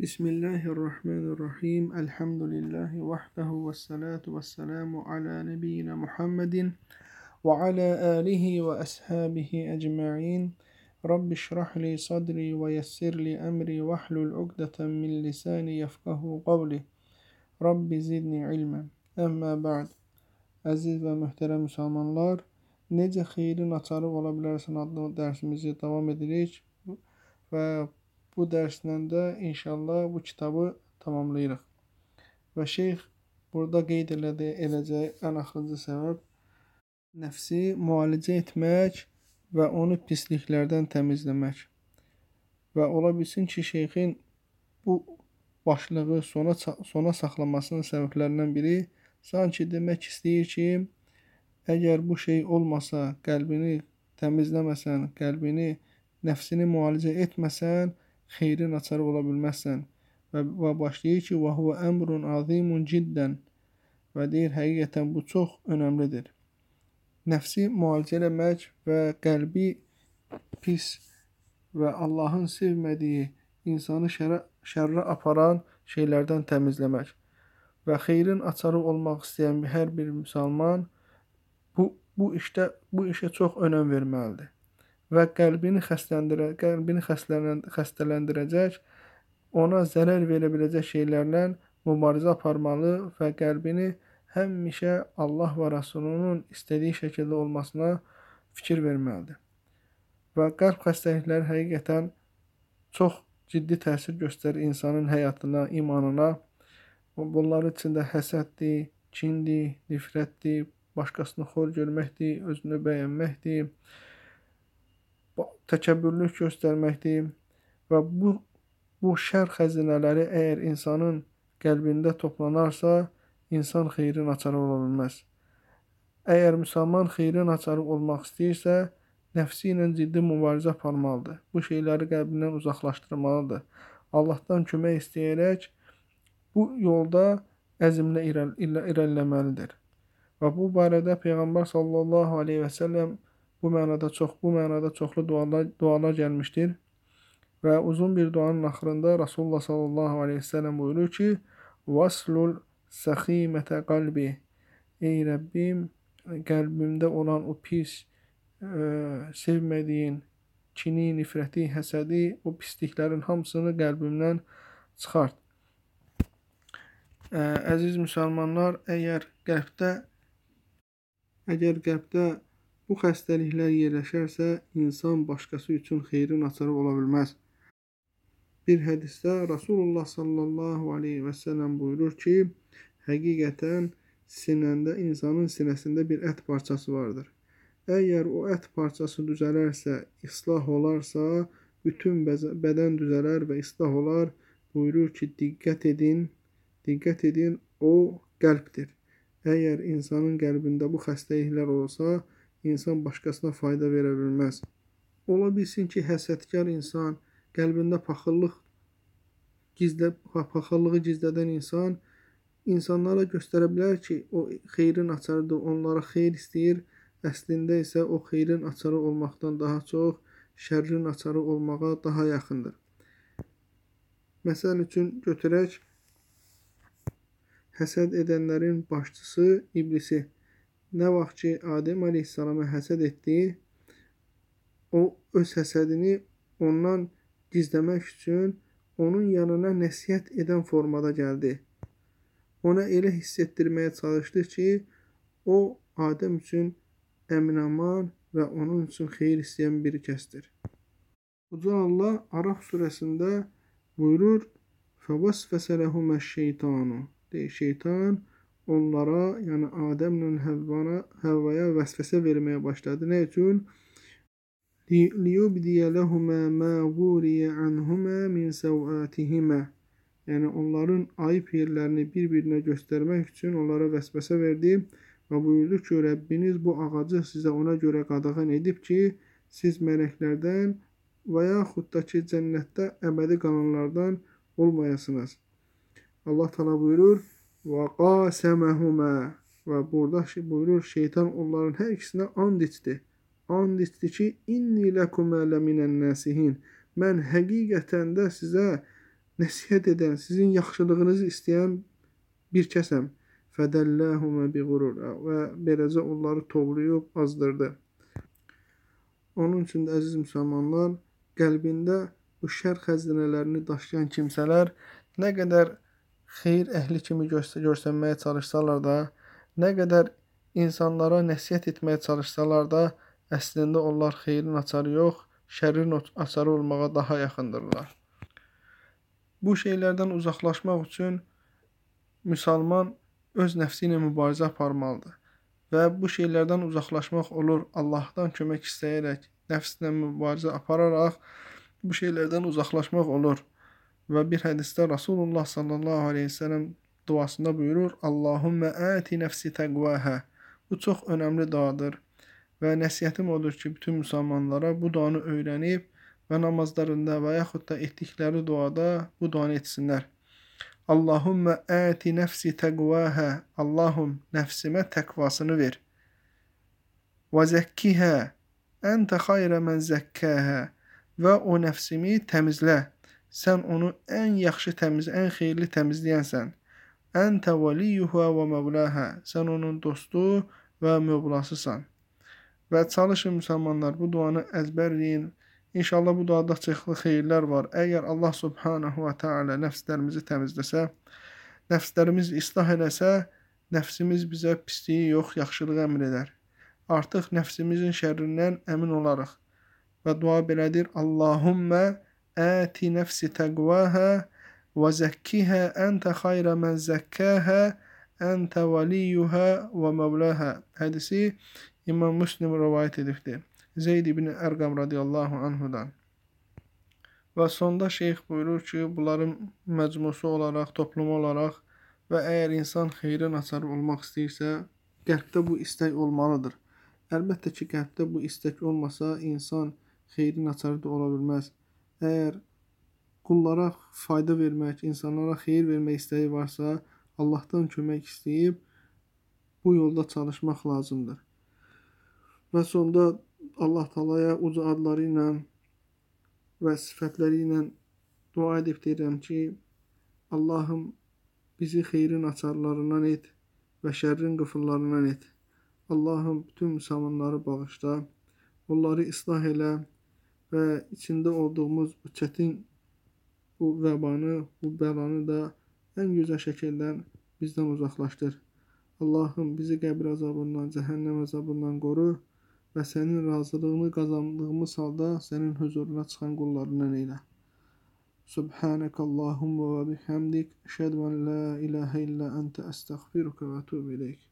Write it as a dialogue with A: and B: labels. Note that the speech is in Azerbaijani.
A: بسم الله الرحمن الرحيم. الحمد لله وحده والصلاة والسلام على نبينا محمد وعلى آله وأصحابه أجمعين. رب اشرح لي صدري ويسر لي أمري واحلل عقدة من لساني يفقه قولي. رب زدني علما. أما بعد Əziz və möhtərəm müsəlmanlar, necə خيرين açarı ola bilərsən adlı مزيد دوام edirik və bu dərslə də inşallah bu kitabı tamamlayırıq. Və şeyx burada qeyd elədi, eləcək ən axırıncı səbəb nəfsi müalicə etmək və onu pisliklərdən təmizləmək. Və ola bilsin ki, şeyxin bu başlığı sona sona saxlamasının səbəblərindən biri sanki demək istəyir ki, əgər bu şey olmasa, qəlbini təmizləməsən, qəlbini, nəfsini müalicə etməsən, xeyrin açarı ola bilməzsən. Və, və başlayır ki, və huvə əmrun azimun ciddən və deyir, həqiqətən bu çox önəmlidir. Nəfsi müalicə eləmək və qəlbi pis və Allahın sevmədiyi, insanı şərə, şərrə aparan şeylərdən təmizləmək və xeyrin açarı olmaq istəyən hər bir müsəlman bu bu işdə bu işə çox önəm verməlidir. Və qəlbini xəstələndirə, qəlbini xəstələndirəcək, ona zərər verə biləcək şeylərlə mübarizə aparmalı və qəlbini həmişə Allah və Rəsulunun istədiyi şəkildə olmasına fikir verməlidir. Və qəlb xəstəlikləri həqiqətən çox ciddi təsir göstərir insanın həyatına, imanına. Bunların içində həsəddir, kindir, nifrətdir, başqasını xor görməkdir, özünü bəyənməkdir, təkəbbürlük göstərməkdir və bu bu şər xəzinələri əgər insanın qəlbində toplanarsa, insan xeyrin açarı ola bilməz. Əgər müsəlman xeyrin açarı olmaq istəyirsə, nəfsi ilə ciddi mübarizə aparmalıdır. Bu şeyləri qəlbindən uzaqlaşdırmalıdır. Allahdan kömək istəyərək bu yolda əzmlə irəl, irəliləməlidir. Və bu barədə Peyğəmbər sallallahu əleyhi və səlləm bu mənada çox bu mənada çoxlu dualar dualar gəlmişdir. Və uzun bir duanın axırında Rasulullah sallallahu əleyhi və səlləm buyurur ki: "Vaslul səximətə qalbi." Ey Rəbbim, qəlbimdə olan o pis, ə, sevmədiyin kini, nifrəti, həsədi, o pisliklərin hamısını qəlbimdən çıxart. Ə, əziz müsəlmanlar, əgər qəlbdə əgər qəlbdə bu xəstəliklər yerləşərsə, insan başqası üçün xeyrin açarı ola bilməz. Bir hədisdə Rasulullah sallallahu aleyhi və səlləm buyurur ki, həqiqətən sinəndə insanın sinəsində bir ət parçası vardır. Əgər o ət parçası düzələrsə, islah olarsa, bütün bədən düzələr və islah olar. Buyurur ki, diqqət edin, Diqqət edin, o qəlbdir. Əgər insanın qəlbində bu xəstəliklər olsa, insan başqasına fayda verə bilməz. Ola bilsin ki, həsədkar insan, qəlbində paxıllıq gizlə paxıllığı gizlədən insan insanlara göstərə bilər ki, o xeyrin açarıdır, onlara xeyir istəyir. Əslində isə o xeyrin açarı olmaqdan daha çox şərrin açarı olmağa daha yaxındır. Məsəl üçün götürək həsəd edənlərin başçısı iblisi. Nə vaxt ki, Adəm əleyhissalama həsəd etdi, o öz həsədini ondan gizləmək üçün onun yanına nəsihət edən formada gəldi. Ona elə hiss etdirməyə çalışdı ki, o Adəm üçün əminaman və onun üçün xeyir istəyən bir kəsdir. Uca Allah Araf surəsində buyurur: "Fəvəsvəsə ləhuməş-şeytanu" deyir, şeytan onlara, yəni Adəmlə Həvvana, Həvvaya vəsvəsə verməyə başladı. Nə üçün? liyubdiyə ləhumə mə vuriyə anhumə min səvətihimə yəni onların ayıb yerlərini bir-birinə göstərmək üçün onlara vəsvəsə verdi və buyurdu ki, Rəbbiniz bu ağacı sizə ona görə qadağan edib ki, siz mələklərdən və yaxud da ki, cənnətdə əbədi qalanlardan olmayasınız. Allah təala buyurur: "Və qasaməhumə" və burada buyurur şeytan onların hər ikisinə and içdi. And içdi ki, "İnni lekumə leminən nasihin." Mən həqiqətən də sizə nəsihət edən, sizin yaxşılığınızı istəyən bir kəsəm. Fədəlləhumə bi qurur və beləcə onları tovlayıb azdırdı. Onun üçün də əziz müsəlmanlar, qəlbində bu şər xəzinələrini daşıyan kimsələr nə qədər xeyir əhli kimi göstərməyə çalışsalar da, nə qədər insanlara nəsihət etməyə çalışsalar da, əslində onlar xeyrin açarı yox, şərrin açarı olmağa daha yaxındırlar. Bu şeylərdən uzaqlaşmaq üçün müsəlman öz nəfsi ilə mübarizə aparmalıdır. Və bu şeylərdən uzaqlaşmaq olur Allahdan kömək istəyərək, nəfslə mübarizə apararaq bu şeylərdən uzaqlaşmaq olur. Və bir hədisdə Rasulullah sallallahu əleyhi və səlləm duasında buyurur: "Allahummə ati nəfsi təqvaha." Bu çox önəmli duadır. Və nəsihətim odur ki, bütün müsəlmanlara bu duanı öyrənib və namazlarında və yaxud da etdikləri duada bu duanı etsinlər. Allahummə əti nəfsi təqvəhə Allahum nəfsimə təqvasını ver. Və zəkkihə Əntə xayrə mən zəkkəhə və o nəfsimi təmizlə. Sən onu ən yaxşı təmiz, ən xeyirli təmizləyənsən. Əntə valiyyuhə və məvləhə. Sən onun dostu və mövlasısan. Və çalışın müsəlmanlar bu duanı əzbərləyin İnşallah bu duada çoxlu xeyirlər var. Əgər Allah subhanahu və teala nəfslərimizi təmizləsə, nəfslərimizi islah eləsə, nəfsimiz bizə pisliyi yox, yaxşılığı əmr edər. Artıq nəfsimizin şərrindən əmin olarıq. Və dua belədir: Allahummə nəfsi təqvahə və zəkkihə əntə xayrə mən zəkkəhə əntə valiyyuhə və məvləhə. Hədisi İmam Müslim rivayet edibdir. Zeyd ibn Ərqam radiyallahu anhudan. Və sonda şeyx buyurur ki, bunların məcmusu olaraq, toplumu olaraq və əgər insan xeyrin açarı olmaq istəyirsə, qəlbdə bu istək olmalıdır. Əlbəttə ki, qəlbdə bu istək olmasa, insan xeyrin açarı da ola bilməz. Əgər qullara fayda vermək, insanlara xeyir vermək istəyi varsa, Allahdan kömək istəyib bu yolda çalışmaq lazımdır. Və sonda Allah Taalaya uca adları ilə və sifətləri ilə dua edib deyirəm ki, Allahım bizi xeyrin açarlarından et və şərrin qıfıllarından et. Allahım bütün müsəlmanları bağışla, onları islah elə və içində olduğumuz bu çətin bu vəbanı, bu bəlanı da ən gözəl şəkildə bizdən uzaqlaşdır. Allahım bizi qəbir əzabından, cəhənnəm əzabından qoru və sənin razılığını qazandığımız halda sənin huzuruna çıxan qullarından eylə. Və bihamdik, əşhədu an la ilahə illə əntə əstəğfiruka və etûbu ileyk.